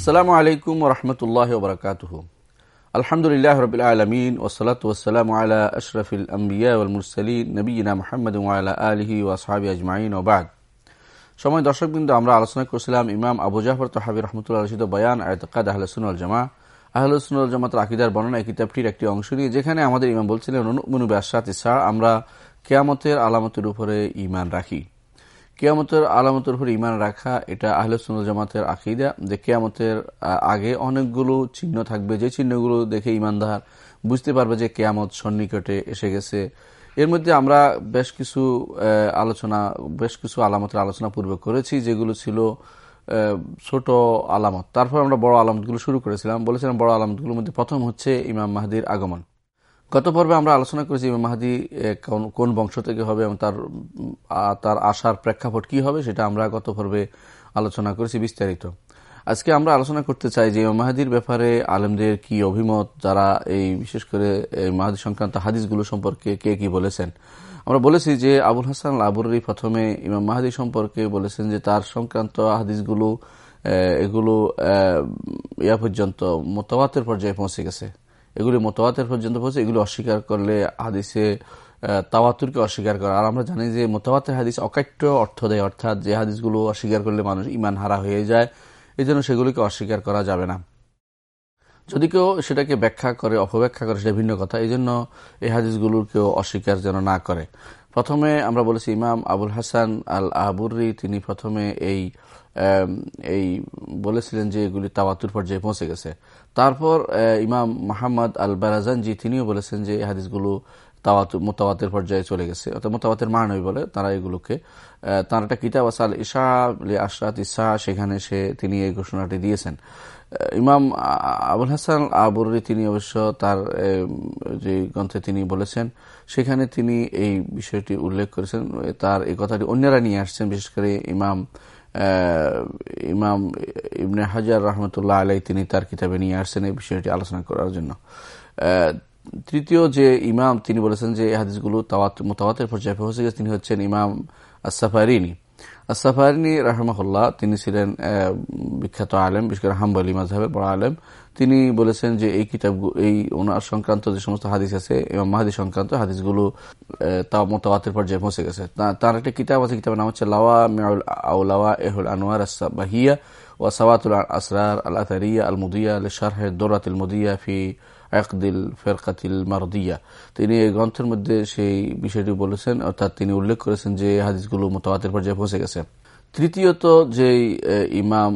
আসসালামু আলাইকুম রহমতুল্লাহ ওবরাকাতুহ আলহামদুলিল্লাহ রবিল আলমিন ওসলাত ওসালাম আলা আশরফিল আম্বিয়া মুরসলিন নবীনা মোহাম্মদ আলা আলহি ওয়াসাবি আজমাইন ওবাদ সময় দর্শক দর্শকবৃন্দ, আমরা আলোচনা করছিলাম ইমাম আবু জাফর তহাবি রহমতুল্লাহ রশিদ বয়ান আয়তকাদ আহলসুল জামা আহলসুল জামাত আকিদার বর্ণনা এই কিতাবটির একটি অংশ নিয়ে, যেখানে আমাদের ইমাম বলছিলেন অনুমনু ব্যাসাত ইসা আমরা কেয়ামতের আলামতের উপরে ইমান রাখি। কেয়ামতের আলামতের উপর ইমান রাখা, এটা আহলসুল জামাতের আকিদা যে কেয়ামতের আগে অনেকগুলো চিহ্ন থাকবে। যে চিহ্নগুলো দেখে ইমানদার বুঝতে পারবে যে কেয়ামত সন্নিকটে এসে গেছে। এর মধ্যে আমরা বেশ কিছু আলোচনা, বেশ কিছু আলামতের আলোচনা পূর্বে করেছি, যেগুলো ছিল ছোট আলামত। তারপর আমরা বড় আলামতগুলো শুরু করেছিলাম। বলেছিলাম বড় আলামতগুলোর মধ্যে প্রথম হচ্ছে ইমাম মাহাদির আগমন। গত পর্বে আমরা আলোচনা করেছি ইমাম মাহাদি কোন বংশ থেকে হবে এবং তার তার আসার প্রেক্ষাপট কি হবে সেটা আমরা গত পর্বে আলোচনা করেছি বিস্তারিত। আজকে আমরা আলোচনা করতে চাই যে ইমাম মাহাদির ব্যাপারে আলেমদের কি অভিমত, যারা এই, বিশেষ করে মাহাদি সংক্রান্ত হাদিসগুলো সম্পর্কে কে কি বলেছেন। আমরা বলেছি যে আবুল হাসান আবুরি প্রথমে ইমাম মাহাদি সম্পর্কে বলেছেন যে তার সংক্রান্ত হাদিসগুলো এগুলো ইয়া পর্যন্ত মোতাবাতের পর্যায়ে পৌঁছে গেছে। এগুলি মোতাবাতের পর্যন্ত পৌঁছে, এগুলি অস্বীকার করলে হাদিসে তাওয়াতুরকে অস্বীকার করা। আর আমরা জানি যে মোতাবাতের হাদিস অকাট্য অর্থ দেয়, অর্থাৎ যে হাদিসগুলো অস্বীকার করলে মানুষ ইমান হারা হয়ে যায় এই জন্য সেগুলিকে অস্বীকার করা যাবে না। যদি কেউ সেটাকে ব্যাখ্যা করে, অপব্যাখ্যা করে, সেটা ভিন্ন কথা এই জন্য এই হাদিসগুলোর কেউ অস্বীকার যেন না করে। প্রথমে আমরা বলেছি, ইমাম আবুল হাসান আল আবুরি তিনি প্রথমে এই এই বলেছিলেন যে এগুলি তাওয়াতুর পর্যায়ে পৌঁছে গেছে। তারপর ইমাম মাহমদ আল বারাজানজি তিনিও বলেছেন যে হাদিসগুলো মোতাবাতের পর্যায়ে চলে গেছে। অর্থাৎ মোতাবাতের মানই বলে তারা এগুলোকে। তার একটা কিতাব আসাল ইশা আশরাত ইসা, সেখানে সে, তিনি এই ঘোষণাটি দিয়েছেন। ইমাম আবুল হাসান আবুরি তিনি অবশ্য তার যে গ্রন্থে তিনি বলেছেন, সেখানে তিনি এই বিষয়টি উল্লেখ করেছেন। তার এই কথাটি অন্যরা নিয়ে আসছেন, বিশেষ করে ইমাম ইমাম ইবনে হাজার রহমতুল্লাহ আলাই তিনি তার কিতাবে নিয়ে আসছেন এই বিষয়টি আলোচনা করার জন্য। তৃতীয় যে ইমাম, তিনি বলেছেন যে হাদিসগুলো মোতাবাতের পর্যায়ে পৌঁছে গেছে তিনি হচ্ছেন ইমাম আসাফারিনী আসাফারিনী রাহমাহুল্লাহ, তিনি ছিলেন বিখ্যাত আলেম, বিশেষ করে হাম্বলি মাজহাবের বড় আলেম। তিনি বলেছেন যে এই কিতাব এই ওনার সংক্রান্ত যে সমস্ত হাদিস আছে এবং মাহাদি সংক্রান্ত হাদিসগুলো তা মোতাবাতের পর্যায়ে পৌঁছে গেছে। তার একটা কিতাব আছে, কিতাবের নাম হচ্ছে লাওয়া মেউল আউলাওয়া এহুল আনোয়ার বাহিয়া ও সাওয়াতুল আসরার আল আতারিয়া আল মুদিয়া আল শারহে দৌরাতুল মুদিয়া ফি একদিল ফেরকাতিল মারদিয়া। তিনি এই গ্রন্থের মধ্যে সেই বিষয়টি বলেছেন, অর্থাৎ তিনি উল্লেখ করেছেন যে হাদিসগুলো মোতাবাতের পর্যায়ে পৌঁছে গেছে। তৃতীয়ত যে ইমাম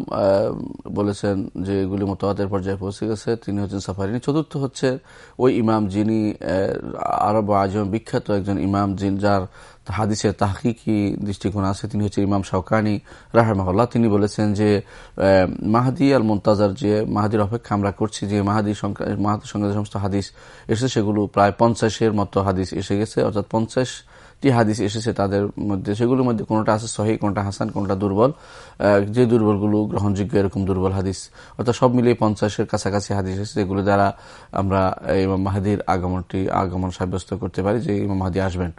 বলেছেন যে এগুলি মোতাবাতের পর্যায়ে পৌঁছে গেছে, তিনি হচ্ছেন সাফারিনী চতুর্থ হচ্ছে ওই ইমাম যিনি আরব আজম বিখ্যাত একজন ইমাম যিনি, যার হাদিসের তাহকিকি দৃষ্টিকোণ আছে, তিনি হচ্ছে ইমাম শাওকানি রাহমাল্লাহ তিনি বলেছেন যে মাহাদি আল মুন্তাজার যে মাহাদির অপেক্ষা আমরা করছি, যে মাহাদি মাহাদির সঙ্গে সমস্ত হাদিস এসেছে, সেগুলো প্রায় পঞ্চাশের মতো হাদিস এসে গেছে, অর্থাৎ পঞ্চাশ টি হাদিস এসেছে তাদের মধ্যে। সেগুলোর মধ্যে কোনটা আছে সহি কোনটা হাসান, কোনটা দুর্বল। যে দুর্বলগুলো গ্রহণযোগ্য এরকম দুর্বল হাদিস। অর্থাৎ সব মিলিয়ে পঞ্চাশের কাছাকাছি হাদিস এসেছে যেগুলো দ্বারা আমরা ইমাম মাহাদির আগমনটি, আগমন সাব্যস্ত করতে পারি যে ইমাম মাহাদি আসবেন।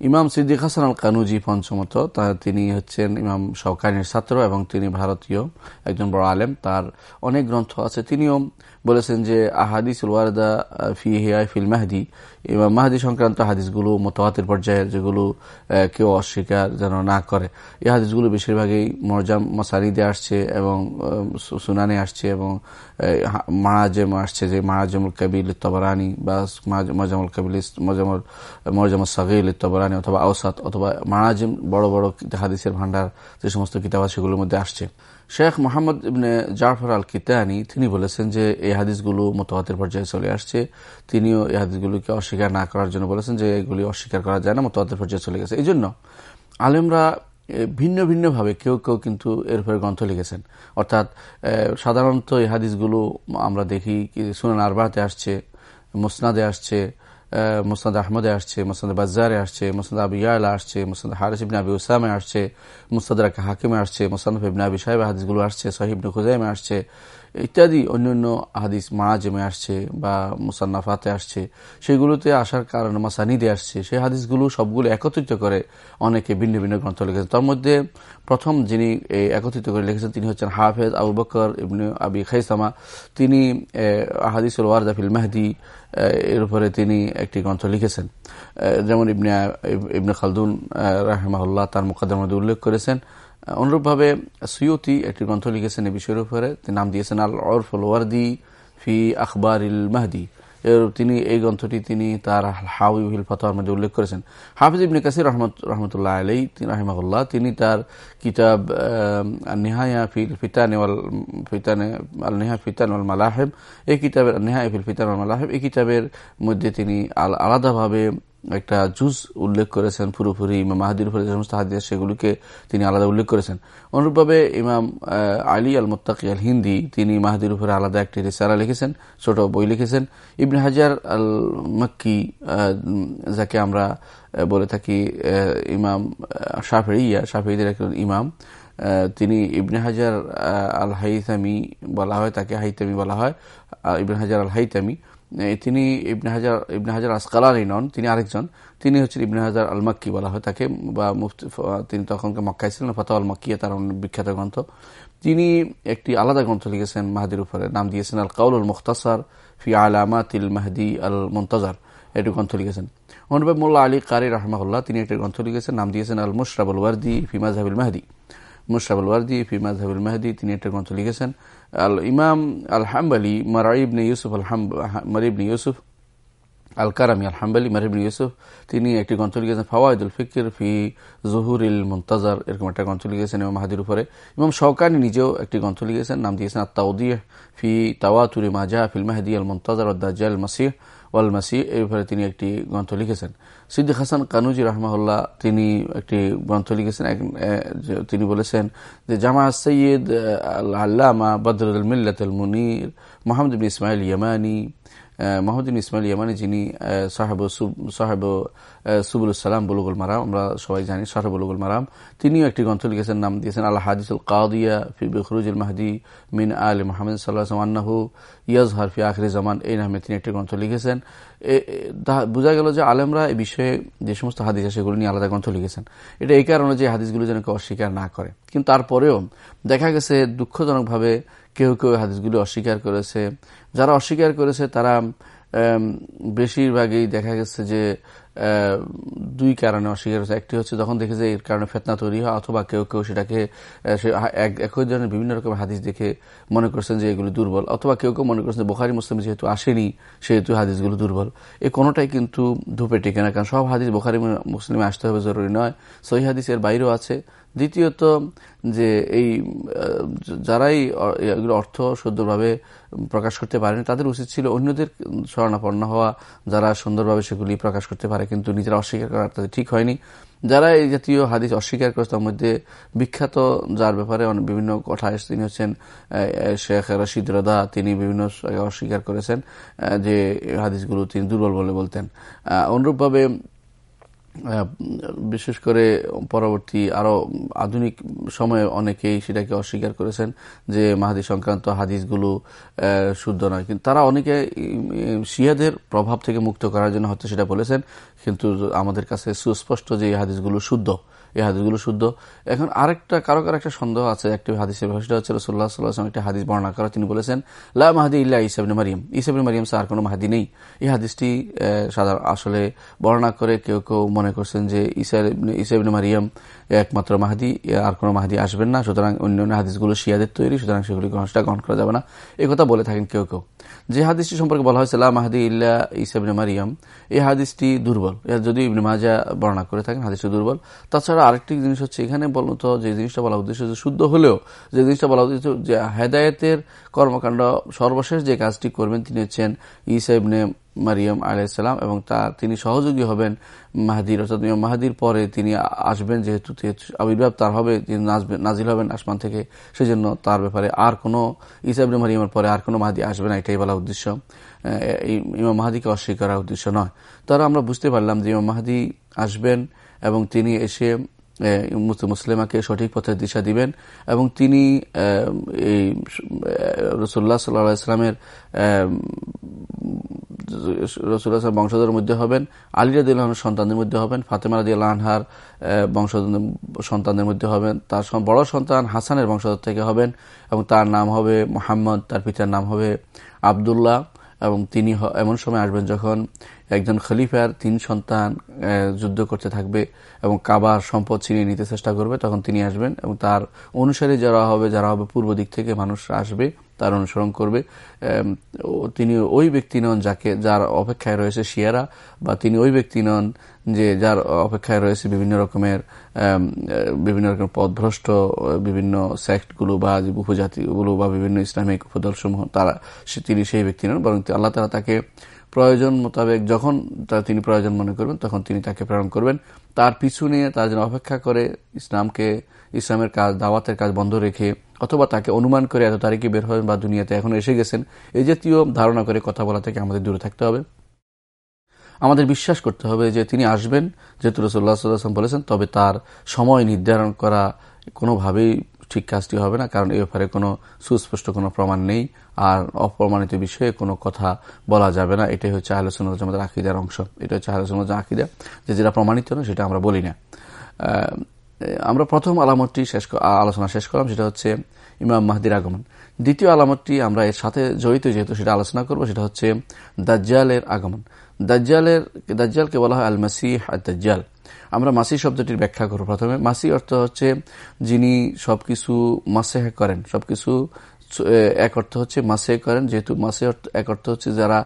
ইমাম সিদ্দিক হাসান আল কানুজি পঞ্চমত তিনি হচ্ছেন ইমাম শওকানির ছাত্র এবং তিনি ভারতীয় একজন বড় আলেম। তার অনেক গ্রন্থ আছে। তিনিও বলেছেন যে আহাদিস ওয়ারদা ফি হিয়াই ফিল মাহদি, ইমাম মাহাদি সংক্রান্ত হাদিসগুলো মোতাবাতের পর্যায়ের যেগুলো কেউ অস্বীকার যেন না করে। এই হাদিসগুলো বেশিরভাগই মরজাম মসানিদে আসছে এবং সুনানে আসছে এবং মারাজেম আসছে। যে মারাজমুল কাবিল তবরানি বা মজামুল কাবিল মজামুল মরজামুল সাগিল তবরানি অথবা আওসাত অথবা মারাজিম, বড় বড় হাদিসের ভান্ডার, যে সমস্ত কিতাব আছে সেগুলোর মধ্যে আসছে। শেখ মোহাম্মদ ইবনে জাফর আল কিতানি তিনি বলেছেন যে এই হাদিসগুলো মোতাবাতের পর্যায়ে চলে আসছে। তিনিও এই হাদিসগুলোকে অস্বীকার না করার জন্য বলেছেন যে এগুলি অস্বীকার করা যায় না মোতাবাতের পর্যায়ে চলে গেছে। এই জন্য আলেমরা ভিন্ন ভিন্নভাবে কেউ কেউ কিন্তু এর উপরে গ্রন্থ লিখেছেন। অর্থাৎ সাধারণত এই হাদিসগুলো আমরা দেখি সুনান আরবাতে আসছে, মোসনাদে আসছে মুসনাদ আহমদে আসছে, মুসনাদ বাজারে আসছে, মুসনাদ আবু ইয়ালা আসছে, মুসনাদ হারিস ইবনে আবি উসামে আসছে মুসাদ রাখা হাকিমে আসছে মুসনাদ ইবনে আবি সাহেব হাদিসগুলো আসছে সাহিবনে খুজাইমে আসছে ইত্যাদি অন্যান্য হাদিস জেমে আসছে বা মুসান্নাফাতে আসছে, সেগুলোতে আসার কারণে মাসানিদে আসছে, সেই হাদিসগুলো সবগুলো একত্রিত করে অনেকে ভিন্ন ভিন্ন গ্রন্থ লিখেছেন। তার মধ্যে প্রথম যিনি একত্রিত করে লিখেছেন তিনি হচ্ছেন হাফেজ আবু বকর ইবনে আবি খাইসামা। তিনি হাদিসুল ওয়ারদাফিল মেহদি এর উপরে তিনি একটি গ্রন্থ লিখেছেন। যেমন ইবনে ইবনে খালদুন রাহমাহুল্লাহ তার মুকাদ্দার মধ্যে উল্লেখ করেছেন। অনুরূপভাবে সুয়তি একটি গ্রন্থ লিখেছেন এই বিষয়ের উপরে। নাম দিয়েছেন আল অরফুল ওয়ার্দি ফি আখবর ইল মাহদি তিনি এই গ্রন্থটি তিনি তার হাউল ফতোয়ার মধ্যে উল্লেখ করেছেন। হাফিজ ইবনে কাসির রহমত, রহমতুল্লাহ আলাই রাহিমাহুল্লাহ, তিনি তার কিতাব নেহায়া ফিল ফিতান ফিতানে আল নেহা ফিতান আল মালাহেব। এই কিতাবের নেহায়া ফিল ফিতান আল মালাহেব, এই কিতাবের মধ্যে তিনি আলাদাভাবে একটা জুজ উল্লেখ করেছেন পুরোপুরি ইমাম মাহাদির উপরে যে সমস্ত হাদিস সেগুলিকে তিনি আলাদা উল্লেখ করেছেন। অনুরূপভাবে ইমাম আলী আল মোত্তাকি আল হিন্দি তিনি মাহাদির উপরে আলাদা একটি রিসারা লিখেছেন, ছোট বই লিখেছেন। ইবনে হাজার আল মক্কি যাকে আমরা বলে থাকি ইমাম শাফিয়া শাফিদের একজন ইমাম তিনি ইবনে হাজার আল হাইতামি বলা হয়, তাকে হাইতামি বলা হয় ইবনে হাজার আল হাইতামি তিনি ইবনে হাজার ইবনে হাজার আসকালানি নন, তিনি আরেকজন। তিনি হচ্ছেন ইবনে হাজার আল মাক্কি বলা হয় তাকে, বা মুফতি তিনি তখনকে মক্কায় ছিলেন ফতো আল মাক্কিয়া তার বিখ্যাত গ্রন্থ। তিনি একটি আলাদা গ্রন্থ লিখেছেন মাহাদির উপরে, নাম দিয়েছেন আল কাউল মুখতাসার ফি আলামাতিল মাহদি আল মন্তাজার এটি গ্রন্থ লিখেছেন। অনুভব মোল্লা আলী কারি রহমাউল্লাহ তিনি একটি গ্রন্থ লিখেছেন, নাম দিয়েছেন আল মুশরাবুল ওয়ার্দি ফি মাজহাবিল মাহদি। মুশরাবুল ওয়ার্দি ফি মাজহাবিল মাহদি, তিনি একটা গ্রন্থ লিখেছেন। আল ইমাম আল হাম্বালি মারাইবনে ইউসুফ আল মারিবনে ইউসুফ আল কারামি আল হাম্বালি মারিবনে ইউসুফ তিনি একটি গ্রন্থ লিখেছেন, ফাওয়াইদুল ফিকির ফি জহুরিল মুন্তাজার, এরকম একটা গ্রন্থ লিখেছেন ইমাম মাহাদির উপরে। ইমাম শওকানি নিজেও একটি গ্রন্থ লিখেছেন, নাম দিয়েছেন আত্মাউদিয়া ফি তাওয়াতুরি মাজা ফিল মাহাদি আল মুন্তাজার দাজ্জাল মাসিহ ওয়াল মাসি, এই ব্যাপারে তিনি একটি গ্রন্থ লিখেছেন। সিদ্দিক হাসান কানুজি রহমাউল্লাহ তিনি একটি গ্রন্থ লিখেছেন। তিনি বলেছেন যে, জামা সৈয়দ আল্লামা বদরুল মিল্লাতুল মুনির, মোহাম্মদ ইসমাইল ইয়ামানি মাহমুদ্দিন ইসমাইল ইয়ামানি যিনি সাহেব সাহেব সুবুল সালাম বুলুগুল মারাম, আমরা সবাই জানি সাহেব বুলুগুল মারাম, তিনিও একটি গ্রন্থ লিখেছেন, নাম দিয়েছেন আল্লাহ হাদিসুল কাদিয়া ফি বেখরুজুল মাহদি মিন আল মাহমুদ সাল্লাহ আন্নাহু ইয়াজ হারফি আখরি জামান, এই নামে তিনি একটি গ্রন্থ লিখেছেন। বোঝা গেল যে আলেমরা এই বিষয়ে যে সমস্ত হাদিস আছে সেগুলো নিয়ে আলাদা গ্রন্থ লিখেছেন। এটা এই কারণে যে হাদিসগুলো যেন কেউ অস্বীকার না করে। কিন্তু তারপরেও দেখা গেছে দুঃখজনকভাবে কেউ কেউ হাদিসগুলি অস্বীকার করেছে। যারা অস্বীকার করেছে, তারা বেশিরভাগই দেখা গেছে যে দুই কারণে অস্বীকার হচ্ছে একটি হচ্ছে যখন দেখে যে এর কারণে ফেতনা তৈরি হয়, অথবা কেউ কেউ সেটাকে একই ধরনের বিভিন্ন রকমের হাদিস দেখে মনে করছেন যে এগুলি দুর্বল। অথবা কেউ কেউ মনে করছেন যে বোখারি, মুসলিম যেহেতু আসেনি, সেহেতু হাদিসগুলো দুর্বল। এ কোনোটাই কিন্তু ধূপে টেকে না, কারণ সব হাদিস বোখারি, মুসলিমে আসতে হবে, জরুরি নয়। সহি হাদিস এর বাইরেও আছে। দ্বিতীয়ত যে এই যারাই এগুলো অর্থ সুন্দরভাবে প্রকাশ করতে পারেনি, তাদের উচিত ছিল অন্যদের স্মরণাপন্ন হওয়া। যারা সুন্দরভাবে সেগুলি প্রকাশ করতে পারে, কিন্তু নিজেরা অস্বীকার করা তাদের ঠিক হয়নি। যারা এই জাতীয় হাদিস অস্বীকার করেছে, তার মধ্যে বিখ্যাত যার ব্যাপারে বিভিন্ন কথা তিনি হচ্ছেন শেখ রশিদ রদা, তিনি বিভিন্ন অস্বীকার করেছেন যে হাদিসগুলো তিনি দুর্বল বলে বলতেন। অনুরূপভাবে বিশেষ করে পরবর্তী আরও আধুনিক সময়ে অনেকেই সেটাকে অস্বীকার করেছেন যে মাহাদি সংক্রান্ত হাদিসগুলো শুদ্ধ নয়। কিন্তু তারা অনেকে শিয়াদের প্রভাব থেকে মুক্ত করার জন্য হয়তো সেটা বলেছেন, কিন্তু আমাদের কাছে সুস্পষ্ট যে হাদিসগুলো শুদ্ধ। এই হাদিসগুলো শুদ্ধ। এখন আরেকটা, কারও কারও একটা সন্দেহ আছে, একটি হাদিসের সেটা হচ্ছে রসুল্লাহ সাল্লাহাম একটি হাদিস বর্ণনা করা তিনি বলেছেন, লা মাহাদি ইল্লা ইসাবিন মারিয়াম। ইসাবিন মারিয়াম আর কোনো মাহাদি নেই। এই হাদিসটি সাধারণ আসলে বর্ণনা করে কেউ কেউ মনে করছেন যে ইসাবিন মারিয়াম একমাত্র মাহাদি, আর কোনো মাহাদি আসবেন না। সুতরাং অন্য অন্য হাদিসগুলো শিয়াদের তৈরি, সুতরাং সেগুলি গ্রহণটা গ্রহণ করা যাবে না। কথা বলে থাকেন কেউ কেউ। যে হাদিসটি সম্পর্কে বলা হয়েছে, লা মাহাদি ইল্লা ইসাবিন মারিয়াম, এই হাদিসটি দুর্বল। যদি ইবনে মাজা বর্ণনা করে থাকেন, হাদিসটি দুর্বল। তাছাড়া আরেকটি জিনিস হচ্ছে এখানে বলত যে জিনিসটা বলা উদ্দেশ্য যে শুদ্ধ হলেও যে জিনিসটা বলা উদ্দেশ্য যে হেদায়তের কর্মকাণ্ড সর্বশেষ যে কাজটি করবেন তিনি হচ্ছেন ইসাইবনে মারিয়াম আলাইসালাম এবং তা তিনি সহযোগী হবেন মাহাদির। অর্থাৎ মাহাদির পরে তিনি আসবেন, যেহেতু আবির্ভাব, তার হবে, তিনি নাজিল হবেন আসমান থেকে। সেজন্য তার ব্যাপারে আর কোনো ইসাইবনে মারিয়ামের পরে আর কোনো মাহাদি আসবে না, এটাই বলা উদ্দেশ্য। ইমাম মাহাদিকে অস্বীকার উদ্দেশ্য নয়। তারা আমরা বুঝতে পারলাম যে ইমাম মাহাদি আসবেন এবং তিনি এসে মুসলিমাকে সঠিক পথের দিশা দিবেন এবং তিনি এই রসুল্লাহ সাল্লাহ ইসলামের রসুল্লাহ বংশধরের মধ্যে হবেন, আলী রাদিল্লাহর সন্তানদের মধ্যে হবেন, ফাতেমা রাদি আল্লাহার বংশধর সন্তানদের মধ্যে হবেন, তার বড় সন্তান হাসানের বংশধর থেকে হবেন এবং তার নাম হবে মোহাম্মদ, তার পিতার নাম হবে আবদুল্লাহ। এবং তিনি এমন সময় আসবেন যখন একজন খলিফার তিন সন্তান যুদ্ধ করতে থাকবে এবং কাবার সম্পদ ছিনিয়ে নিতে চেষ্টা করবে, তখন তিনি আসবেন এবং তার অনুসারে যারা হবে যারা হবে পূর্ব দিক থেকে মানুষ আসবে তার অনুসরণ করবে। তিনি ওই ব্যক্তি নন যাকে, যার অপেক্ষায় রয়েছে শিয়ারা, বা তিনি ওই ব্যক্তি নন যে যার অপেক্ষায় রয়েছে বিভিন্ন রকমের বিভিন্ন রকমের পদভ্রষ্ট, বিভিন্ন সেক্টগুলো বা উপজাতিগুলো বা বিভিন্ন ইসলামিক উপদলসমূহ, তারা তিনি সেই ব্যক্তি নন, বরং আল্লাহ তালা তাকে প্রয়োজন মোতাবেক যখন তিনি প্রয়োজন মনে করবেন, তখন তিনি তাকে প্রেরণ করবেন। তার পিছু নিয়ে তার জন্য অপেক্ষা করে ইসলামকে, ইসলামের কাজ, দাওয়াতের কাজ বন্ধ রেখে অথবা তাকে অনুমান করে এত তারিখে বের হবেন বা দুনিয়াতে এখন এসে গেছেন এই জাতীয় ধারণা করে কথা বলা থেকে আমাদের দূরে থাকতে হবে। আমাদের বিশ্বাস করতে হবে যে তিনি আসবেন, যেহেতু রসুল্লাহ সাল্লাম বলেছেন, তবে তার সময় নির্ধারণ করা কোনোভাবেই ঠিক কাজটি হবে না, কারণ এ ব্যাপারে কোনো সুস্পষ্ট কোনো প্রমাণ নেই, আর অপ্রমাণিত বিষয়ে কোনো কথা বলা যাবে না। এটাই হচ্ছে আলোচনা আমাদের আকিদার অংশ। এটা হচ্ছে আলোচনা আকিদা। যে যেটা প্রমাণিত না, সেটা আমরা বলি না। আমরা প্রথম আলামতটি শেষ আলোচনা শেষ করলাম, সেটা হচ্ছে ইমাম মাহদির আগমন। দ্বিতীয় আলামতটি আমরা এর সাথে জড়িত যেহেতু সেটা আলোচনা করব, সেটা হচ্ছে দাজ্জালের আগমন। দাজ্জালের, দাজ্জালকে বলা হয় আল মাসিহ আর দাজ্জাল আমরা মাসি শব্দটির ব্যাখ্যা করব প্রথমে। মাসি অর্থ হচ্ছে যিনি সবকিছু মাসে করেন। সবকিছু এক অর্থ হচ্ছে মাসে করেন, যেহেতু মাসে এক অর্থ হচ্ছে যারা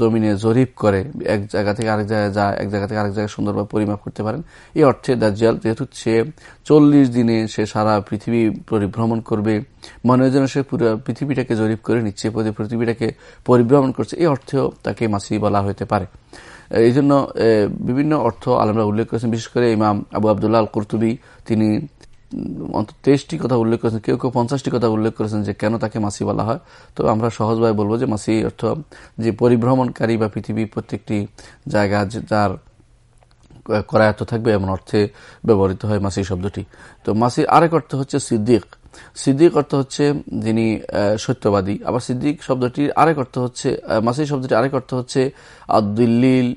জমিনে জরিপ করে এক জায়গা থেকে আরেক জায়গায় যায় এক জায়গা থেকে আরেক জায়গায় সুন্দরভাবে পরিমাপ করতে পারেন। এই অর্থে দাজ্জাল, যেহেতু সে চল্লিশ দিনে সে সারা পৃথিবী পরিভ্রমণ করবে, মনে হয় যেন সে পুরো পৃথিবীটাকে জরিপ করে নিচ্ছে পৃথিবীটাকে পরিভ্রমণ করছে। এই অর্থেও তাকে মাসি বলা হতে পারে। এই জন্য বিভিন্ন অর্থ আলমরা উল্লেখ করেছেন। বিশেষ করে ইমাম আবু আবদুল্লাহ আল কর্তুবি তিনি অন্তত তেইশটি কথা উল্লেখ করেছেন, কেউ কেউ পঞ্চাশটি কথা উল্লেখ করেছেন যে কেন তাকে মাসি বলা হয়। তো আমরা সহজভাবে বলব যে মাসি অর্থ যে পরিভ্রমণকারী বা পৃথিবীর প্রত্যেকটি জায়গা যার করায়ত্ত থাকবে এমন অর্থে ব্যবহৃত হয় মাসি শব্দটি। তো মাসির আরেক অর্থ হচ্ছে সিদ্দিক। সিদ্দিক অর্থ হচ্ছে যিনি সত্যবাদী। আবার সিদ্দিক শব্দটির আরেক অর্থ হচ্ছে মাসি শব্দটির আরেক অর্থ হচ্ছে আব্দুল্লিল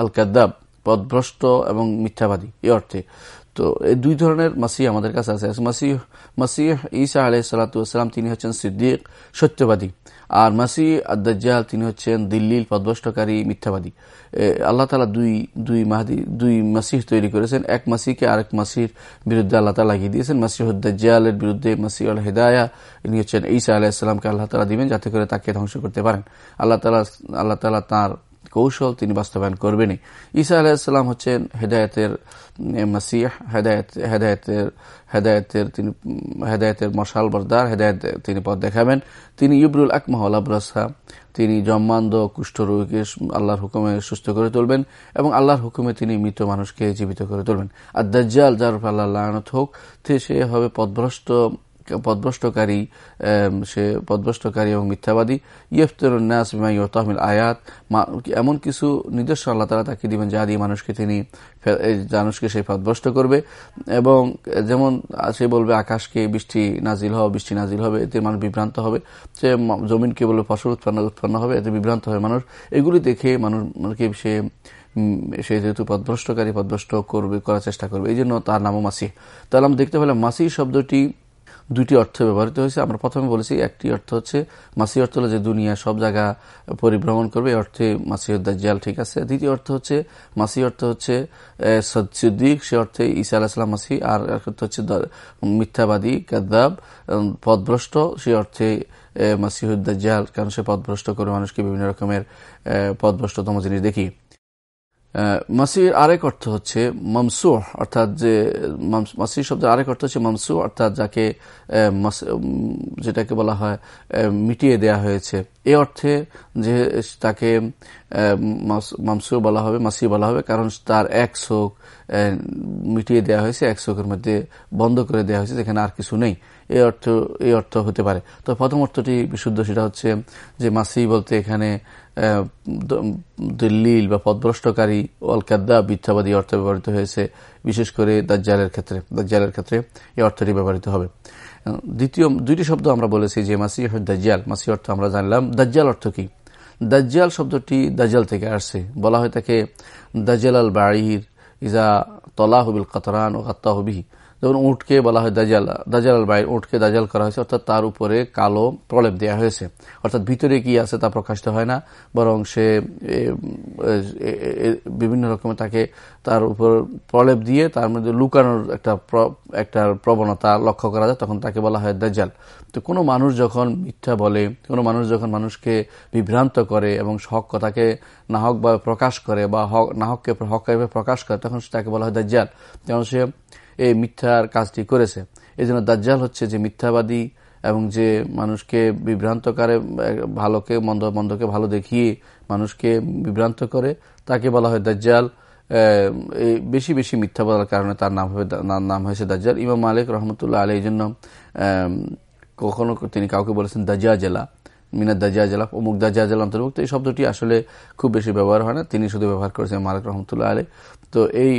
আল কাদ্দাব পদভ্রষ্ট এবং মিথ্যাবাদী। এই অর্থে তো এই দুই ধরনের মাসিহ আমাদের কাছে আছে। মাসিহ মাসিহ ঈসা আলহ সালাতাম তিনি হচ্ছেন সিদ্দিক, সত্যবাদী। আর মাসি আদাল তিনি হচ্ছেন দিল্লির পদভষ্টকারী মিথ্যাবাদী। আল্লাহ তালা দুই দুই মাহাদি, দুই মাসিহ তৈরি করেছেন। এক মাসিকে আরেক মাসির বিরুদ্ধে আল্লাহ তালা লাগিয়ে দিয়েছেন। মাসিহুদ্দালের বিরুদ্ধে মাসিহ আল হেদায়া, ইনি হচ্ছেন ঈসা আলাহিসামকে আল্লাহ তালা দিবেন যাতে করে তাকে ধ্বংস করতে পারেন। আল্লাহ তালা আল্লাহ তালা তাঁর কৌশল তিনি বাস্তবায়ন করবেনই। ঈসা আলাহিসাল্লাম হচ্ছেন হেদায়তের মাসিহ, হেদায়ত, হেদায়তের হেদায়তের তিনি, হেদায়তের মশাল বরদার, হেদায়ত তিনি পথ দেখাবেন। তিনি ইবরুল আকমাহল আবরাসা তিনি জম্মান্দ কুষ্ঠরোগীকে আল্লাহর হুকুমে সুস্থ করে তুলবেন এবং আল্লাহর হুকুমে তিনি মৃত মানুষকে জীবিত করে তুলবেন। আর দাজ্জাল যার আল্লাহ হোক, সে হবে পদভ্রষ্ট পদভ্রষ্টকারী সে পদভ্রষ্টকারী এবং মিথ্যাবাদী ইয়ফতরুন্নাস তহমিল আয়াত এমন কিছু নির্দেশ আল্লাহ তালা তাকে দিবেন যা দিয়ে মানুষকে তিনি মানুষকে সে পদভ্রষ্ট করবে। এবং যেমন সে বলবে, আকাশকে বৃষ্টি নাজিল হবে, বৃষ্টি নাজিল হবে, এতে মানুষ বিভ্রান্ত হবে। সে জমিনকে বলবে, ফসল উৎপন্ন উৎপন্ন হবে, এতে বিভ্রান্ত হবে মানুষ। এগুলি দেখে মানুষ, মানুষকে সে সে যেহেতু পদভ্রষ্টকারী, পদভ্রষ্ট করবে, করার চেষ্টা করবে। এই জন্য তার নামও মাসি তাহলে আমরা দেখতে পেলাম মাসি শব্দটি দুটি অর্থ ব্যবহৃত হয়েছে। আমরা প্রথমে বলেছি, একটি অর্থ হচ্ছে মাসি অর্থ হলো যে দুনিয়া সব জায়গা পরিভ্রমণ করবে, এই অর্থে মাসিউদ্দাল ঠিক আছে। দ্বিতীয় অর্থ হচ্ছে মাসি অর্থ হচ্ছে সিদ্দিক, সে অর্থে ঈসা আলাহিসাম মাসি আর অর্থ হচ্ছে মিথ্যাবাদী, কাদ্দাব পদভ্রষ্ট, সে অর্থে মাসিহুদ্দাল কারণ সে পদভ্রষ্ট করে মানুষকে বিভিন্ন রকমের পদভ্রষ্টতম জিনিস দেখি। মাসির আরেক অর্থ হচ্ছে মমসু অর্থাৎ যে মাসির শব্দের আরেক অর্থ হচ্ছে মামসু অর্থাৎ যাকে যেটাকে বলা হয় মিটিয়ে দেয়া হয়েছে। এ অর্থে যে তাকে মামসু বলা হবে মাসি বলা হবে, কারণ তার এক শোক মিটিয়ে দেওয়া হয়েছে, এক শোকের মধ্যে বন্ধ করে দেওয়া হয়েছে, যেখানে আর কিছু নেই। এই অর্থ এই অর্থ হতে পারে। তো প্রথম অর্থটি বিশুদ্ধ, সেটা হচ্ছে যে মাসি বলতে এখানে দিল্লিল বা পদভ্রষ্টকারী অল কাদ্দা মিথ্যাবাদী অর্থ ব্যবহৃত হয়েছে, বিশেষ করে দাজ্জালের ক্ষেত্রে দাজ্জালের ক্ষেত্রে এই অর্থটি ব্যবহৃত হবে। দ্বিতীয়, দুইটি শব্দ আমরা বলেছি যে মাসি দাজ্জাল মাসি অর্থ আমরা জানলাম। দাজ্জাল অর্থ কি? দাজ্জাল শব্দটি দাজ্জাল থেকে আসছে। বলা হয় তাকে দাজ্জাল আল বাড়ির ইজা তলাহবিল কাতরান ও কাত্তাহবিহি যেমন উঠকে বলা হয় দাজাল দাজাল বাইর উঠকে দাজাল করা হয়েছে, অর্থাৎ তার উপরে কালো প্রলেপ দেওয়া হয়েছে। অর্থাৎ ভিতরে কি আছে তা প্রকাশিত হয় না, বরং সে বিভিন্ন রকমের তাকে তার উপর প্রলেপ দিয়ে তার মধ্যে লুকানোর একটা একটা প্রবণতা লক্ষ্য করা যায়, তখন তাকে বলা হয় দাজাল তো কোনো মানুষ যখন মিথ্যা বলে, কোনো মানুষ যখন মানুষকে বিভ্রান্ত করে এবং হক কথাকে নাহকভাবে প্রকাশ করে বা হক, নাহককে হক প্রকাশ করে, তখন তাকে বলা হয় দাজ্জাল। যেমন সে এই মিথ্যার কাজটি করেছে। এই জন্য দাজ্জাল হচ্ছে যে মিথ্যাবাদী এবং যে মানুষকে বিভ্রান্তকারে, ভালোকে, মন্দ, মন্দকে ভালো দেখিয়ে মানুষকে বিভ্রান্ত করে, তাকে বলা হয় দাজ্জাল। বেশি বেশি মিথ্যা বলার কারণে তার নাম হবে নাম হয়েছে দাজ্জাল। ইমাম মালিক রহমতুল্লাহ আলী এই জন্য কখনো তিনি কাউকে বলেছেন দাজিয়া জেলা মিনাদ দাজিয়া জেলা অমুক দাজিয়া জেলা অন্তর্ভুক্ত। এই শব্দটি আসলে খুব বেশি ব্যবহার হয় না। তিনি শুধু ব্যবহার করেছেন মালিক রহমতুল্লাহ আলী তো এই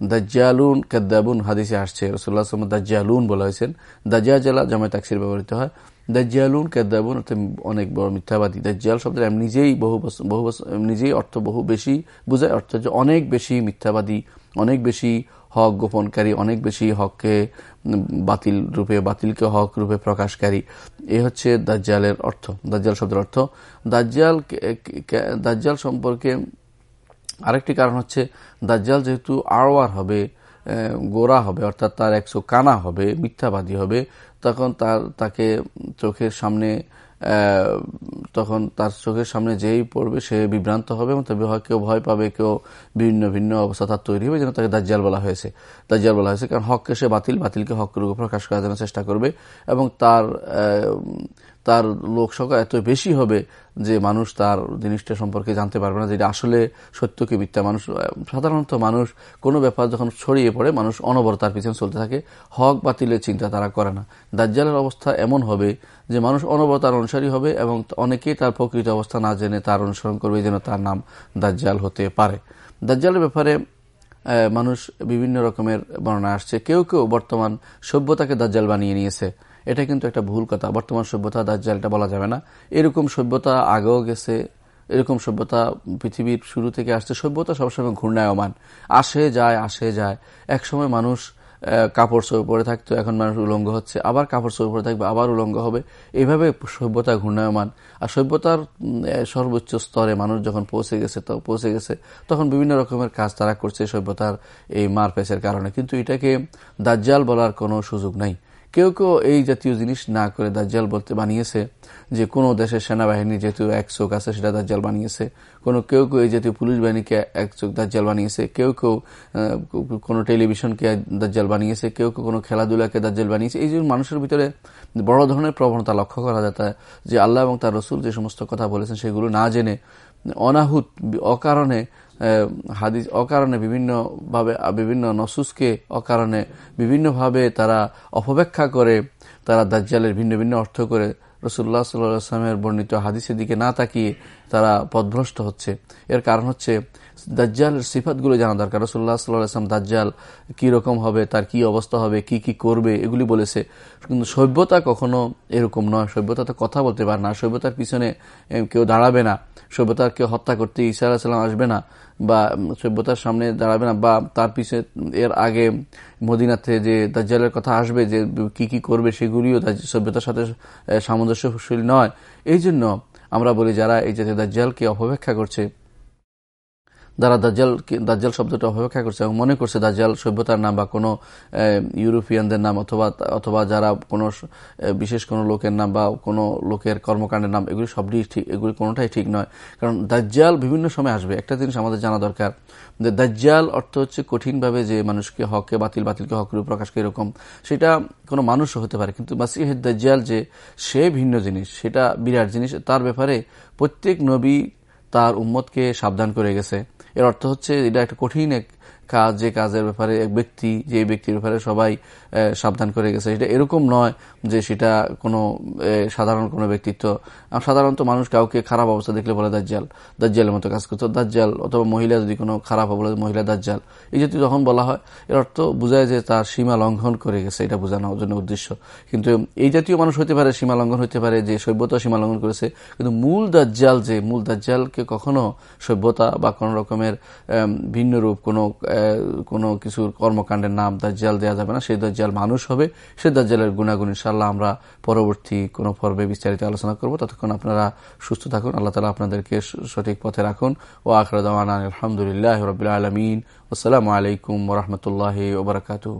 দাজ্জালুন কাদ্দাবুন, হাদিসে আসছে রসুল্লাহ আসলাম দাজ্জালুন বলা হয়েছেন দাজ্জালা জামায় তাকসির ব্যবহৃত হয়। দাজ্জালুন কাদ্দাবুন অর্থাৎ অনেক বড় মিথ্যাবাদী। দাজ্জাল শব্দের নিজেই বহু বহু নিজেই অর্থ বহু বেশি বোঝায় যে অনেক বেশি মিথ্যাবাদী, অনেক বেশি হক গোপনকারী, অনেক বেশি হককে বাতিল রূপে, বাতিলকে হক রূপে প্রকাশকারী। এ হচ্ছে দাজ্জালের অর্থ, দাজ্জাল শব্দের অর্থ। দাজ্জাল দাজ্জাল সম্পর্কে আরেকটি কারণ হচ্ছে দাজ্জাল যেহেতু আড়োয়ার হবে গোড়া হবে, অর্থাৎ তার একশো কানা হবে, মিথ্যাবাদী হবে, তখন তার, তাকে চোখের সামনে তখন তার চোখের সামনে যেই পড়বে সে বিভ্রান্ত হবে এবং তবে কেউ ভয় পাবে, কেউ বিভিন্ন ভিন্ন অবস্থা তার তৈরি হবে, যেন তাকে দাজ্জাল বলা হয়েছে। দাজ্জাল বলা হয়েছে কারণ হককে সে বাতিল, বাতিলকে হকের উপর প্রকাশ করার জন্য চেষ্টা করবে এবং তার তার লোক সংখ্যা এত বেশি হবে যে মানুষ তার জিনিসটা সম্পর্কে জানতে পারবে না যেটা আসলে সত্য কি মিথ্যা। মানুষ সাধারণত মানুষ কোনো ব্যাপার যখন ছড়িয়ে পড়ে, মানুষ অনবর তার পিছনে চলতে থাকে। হক, বাতিলের চিন্তা তারা করে না। দাজ্জালের অবস্থা এমন হবে যে মানুষ অনবর তার অনুসারী হবে এবং অনেকেই তার প্রকৃত অবস্থা না জেনে তার অনুসরণ করবে, যেন তার নাম দাজ্জাল হতে পারে। দাজ্জালের ব্যাপারে মানুষ বিভিন্ন রকমের বর্ণনা আসছে। কেউ কেউ বর্তমান সভ্যতাকে দাজ্জাল বানিয়ে নিয়েছে। এটা কিন্তু একটা ভুল কথা। বর্তমান সভ্যতা দাজ্জালটা বলা যাবে না। এরকম সভ্যতা আগেও গেছে, এরকম সভ্যতা পৃথিবীর শুরু থেকে আসছে। সভ্যতা সবসময় ঘূর্ণায়মান। আসে, যায় আসে, যায়। এক সময় মানুষ কাপড় চোর পরে থাকতো, এখন মানুষ উলঙ্গ হচ্ছে। আবার কাপড় চোর পরে থাকবে, আবার উলঙ্গ হবে। এইভাবে সভ্যতা ঘূর্ণায়মান। আর সভ্যতার সর্বোচ্চ স্তরে মানুষ যখন পৌঁছে গেছে, তো, পৌঁছে গেছে, তখন বিভিন্ন রকমের কাজ তারা করছে সভ্যতার এই মারপেচের কারণে। কিন্তু এটাকে দাজ্জাল বলার কোনো সুযোগ নাই। কেউ কেউ এই জাতীয় জিনিস না করে দাজ্জাল বলতে বানিয়েছে যে কোনো দেশের সেনাবাহিনী যেহেতু এক চোখ আছে সেটা দাজ্জাল বানিয়েছে। কোনো কেউ কেউ এই জাতীয় পুলিশ বাহিনীকে এক চোখ দাজ্জাল বানিয়েছে। কেউ কেউ কোনো টেলিভিশনকে দাজ্জাল বানিয়েছে। কেউ কেউ কোনো খেলাধুলাকে দাজ্জাল বানিয়েছে। এই জন্য মানুষের ভিতরে বড় ধরনের প্রবণতা লক্ষ্য করা যায় যে আল্লাহ এবং তার রসুল যে সমস্ত কথা বলেছেন সেগুলো না জেনে অনাহুত, অকারণে হাদিস অকারণে বিভিন্নভাবে বিভিন্ন নসুসকে অকারণে বিভিন্নভাবে তারা অপব্যাখ্যা করে, তারা দাজ্জালের ভিন্ন ভিন্ন অর্থ করে রসুল্লাহ সাল্লামের বর্ণিত হাদিসের দিকে না তাকিয়ে তারা পদভ্রষ্ট হচ্ছে। এর কারণ হচ্ছে, দাজ্জালের সিফাতগুলো জানা দরকার। রসুল্লাহ সাল্লাম দাজ্জাল কি রকম হবে, তার কি অবস্থা হবে, কি কি করবে, এগুলি বলেছে। কিন্তু সভ্যতা কখনো এরকম নয়। সভ্যতা তো কথা বলতে পারে না। সভ্যতার পিছনে কেউ দাঁড়াবে না। সভ্যতার কেউ হত্যা করতে ইসা আলাহিসাল্লাম আসবে না বা সভ্যতার সামনে দাঁড়াবে না বা তার পিছনে এর আগে মদিনাতে যে দাজ্জালের কথা আসবে যে কি কি করবে সেগুলিও সভ্যতার সাথে সামঞ্জস্যশীল নয়। এই জন্য আমরা বলি যারা এই জাতীয় দাজ্জালকে অপব্যাখ্যা করছে যারা দাজ্জাল দাজ্জাল শব্দটা অপেক্ষা করছে এবং মনে করছে দাজ্জাল সভ্যতার নাম বা কোনো ইউরোপিয়ানদের নাম অথবা অথবা যারা কোনো বিশেষ কোনো লোকের নাম বা কোনো লোকের কর্মকাণ্ডের নাম, এগুলি সবটি ঠিক, এগুলি কোনোটাই ঠিক নয়। কারণ দাজ্জাল বিভিন্ন সময় আসবে। একটা জিনিস আমাদের জানা দরকার যে দাজ্জাল অর্থ হচ্ছে কঠিনভাবে যে মানুষকে হককে বাতিল, বাতিলকে হক রূপ প্রকাশ এরকম, সেটা কোনো মানুষও হতে পারে। কিন্তু মাসিহেদ দাজ্জাল যে, সে ভিন্ন জিনিস, সেটা বিরাট জিনিস। তার ব্যাপারে প্রত্যেক নবী তার উম্মতকে সাবধান করে গেছে। এর অর্থ হচ্ছে এটা একটা কঠিন এক কাজ, যে কাজের ব্যাপারে এক ব্যক্তি, যে ব্যক্তির ব্যাপারে সবাই সাবধান করে গেছে। এটা এরকম নয় যে সেটা কোনো সাধারণ কোনো ব্যক্তিত্ব সাধারণত মানুষ কাউকে খারাপ অবস্থা দেখলে বলে দাজ্জাল, দাজ্জালের মতো কাজ করতো। দাজ্জাল অথবা মহিলা যদি কোনো খারাপ বলে মহিলা দাজ্জাল, এই যদি যখন বলা হয়, এর অর্থ বোঝায় যে তার সীমা লঙ্ঘন করে গেছে, এটা বোঝানোর জন্য উদ্দেশ্য। কিন্তু এই জাতীয় মানুষ হতে পারে, সীমা লঙ্ঘন হতে পারে, যে সভ্যতা সীমা লঙ্ঘন করেছে, কিন্তু মূল দাজ্জাল যে, মূল দাজ্জালকে কখনো সভ্যতা বা কোন রকমের ভিন্ন রূপ, কোনো কোনো কিছুর কর্মকাণ্ডের নাম দাজ্জাল দেওয়া যাবে না। সেই দাজ্জাল মানুষ হবে সেই দাজ্জালের গুণাগুণ ইনশাল্লাহ আমরা পরবর্তী কোনো পর্বে বিস্তারিত আলোচনা করব। ততক্ষণ আপনারা সুস্থ থাকুন। আল্লাহ তালা আপনাদেরকে সঠিক পথে রাখুন। ও আখরদান আলহামদুলিল্লাহ রবিআ আলমিন। আসসালামু আলাইকুম রহমতুল্লাহ ওবরাকাতু